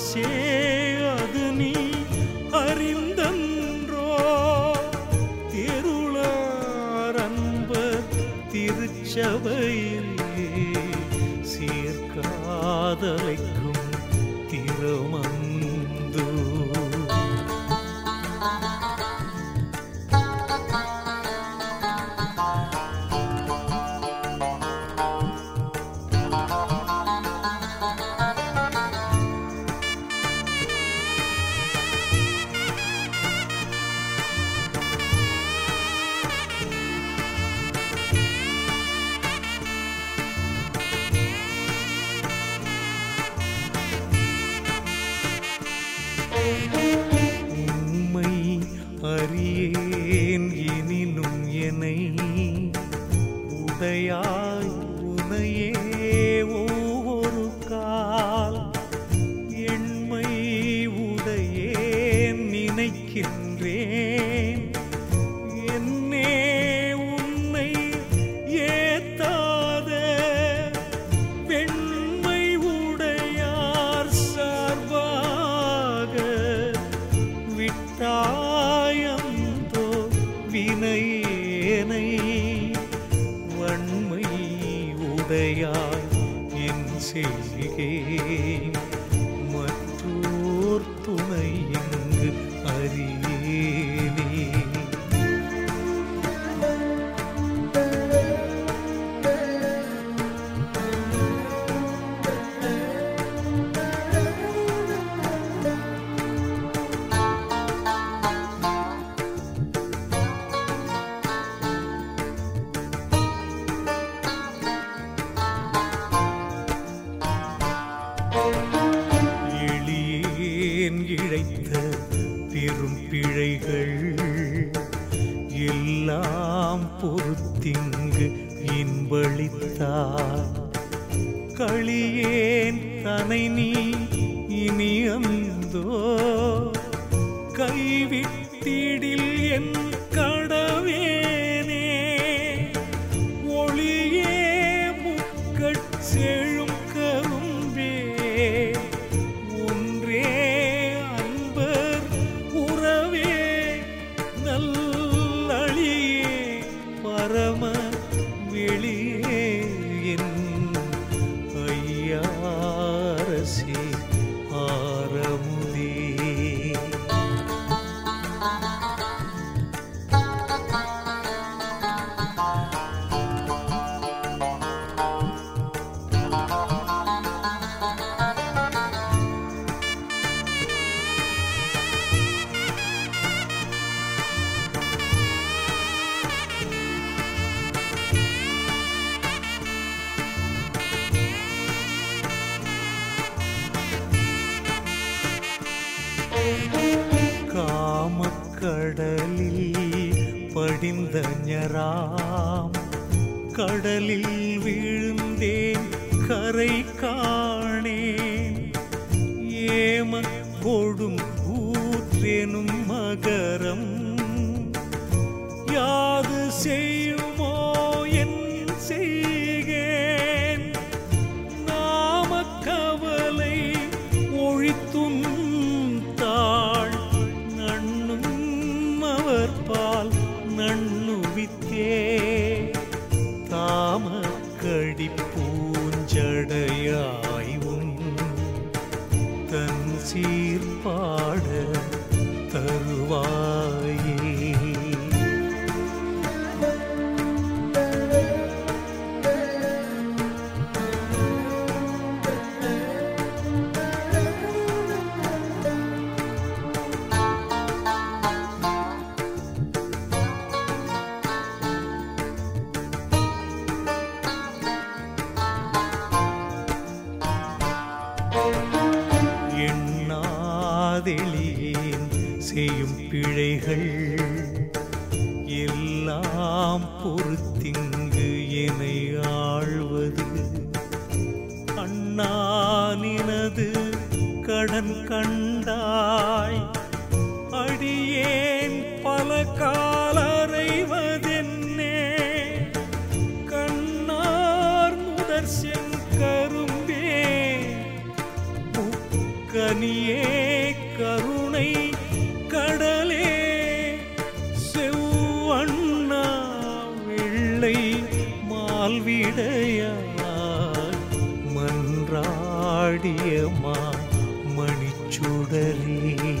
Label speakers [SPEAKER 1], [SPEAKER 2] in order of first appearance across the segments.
[SPEAKER 1] அரசே அது நீ அறிந்தன்றோ? திருளார் திருச்சபையிலே சீர்காதலைக்கும் திறமந்தோ நினைக்கின்றேன் என்னே உன்னை ஏத்தாத வெண்மை உடையார் சார்பாக விட்டாயந்தோ வினையேனை வன்மை உடையாய் என் செய்கேன் மற்றோர் துணை கைவிட்டிடில் என் கடலில் படிந்த ஞராம். கடலில் விழுந்தேன் கரை காணேன். ஏம கொடும் கூற்றெனும் மகரம். யாது செய்யும் ഉടയായും തൻ സീർപ്പാ காதலியேன் செய்யும் பிழைகள் எல்லாம் பொறுத்திங்கு என்னை ஆழ்வது. அண்ணானினது கடன் கண்டாய் அடியேன் பல காலறைவதென்னே கண்ணார் முதற் செங்கரும்பே முக்க மால்விடையாய் மன்றாடியமா மணிச்சுடரே.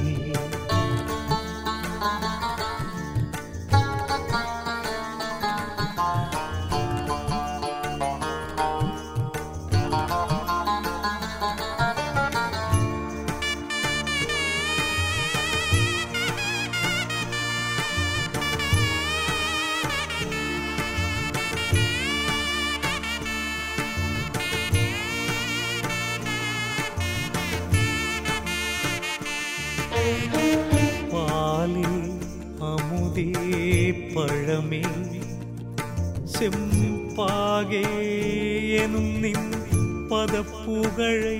[SPEAKER 1] அமுதே பழமே செம்பாகே எனும் நின் பதப்புகழை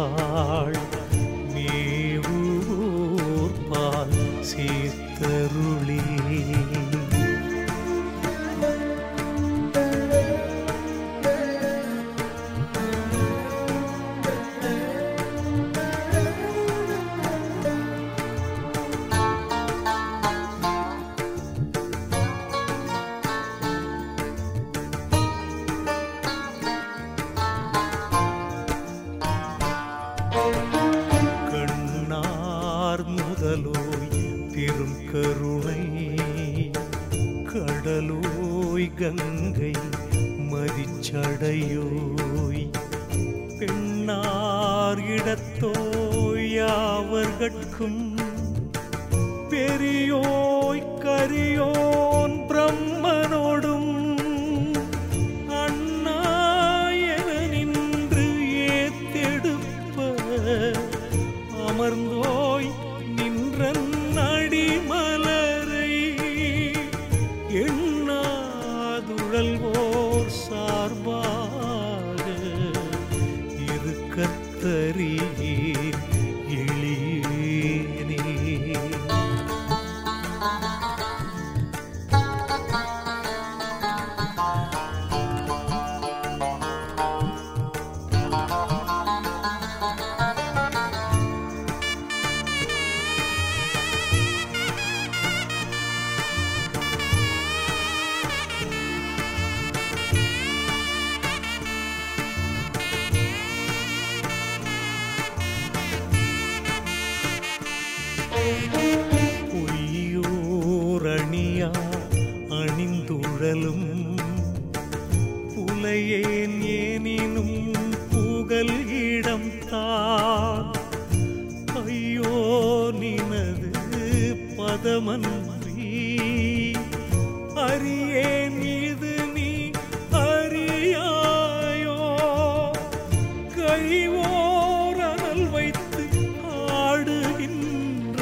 [SPEAKER 1] நின்றாள் பெண்ணார் பெரியோய் கரியோன் பிரம்மனோடும் அண்ணா நின்று ஏத்தெடுப்ப அமர்ந்தோய் நின்றன் அடிமலரை எண்ணாதுழல்வோர் சார்பாக അറിയേ தான் ஐயோ நினது பதமன் மறி அறியேன் இது நீ அறியாயோ? கைவோரல் வைத்து ஆடுகின்ற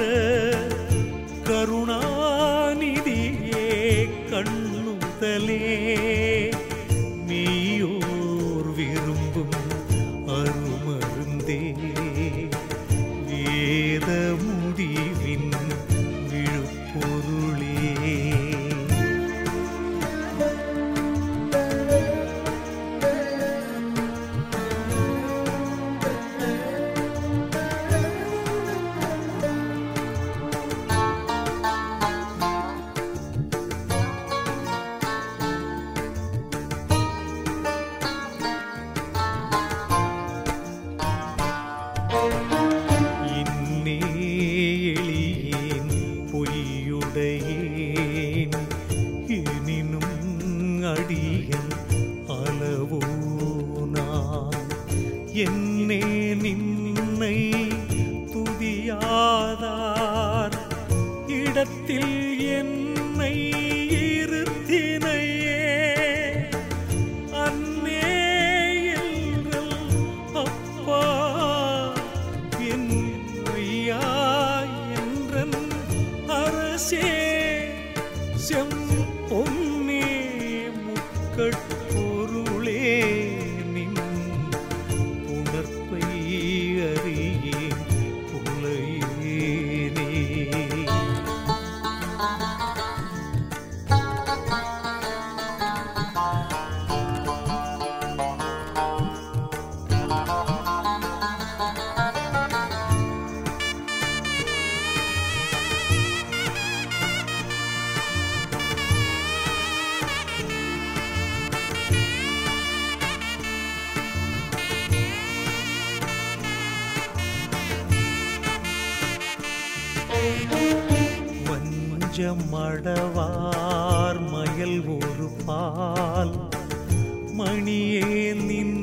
[SPEAKER 1] கருணாநிதியே கண்ணுதலே. എന്നേ നിന്നെ തുതിയാതാർ ഇടത്തിൽ എന്നെ ഇരുത്തിനയേ അന്നേ അപ്പ എന്നയ്യാ എൻ அரசே செம்பொன்னே முக்கட்டு மடவார் மயல் ஒரு பால். மணியே நின்னை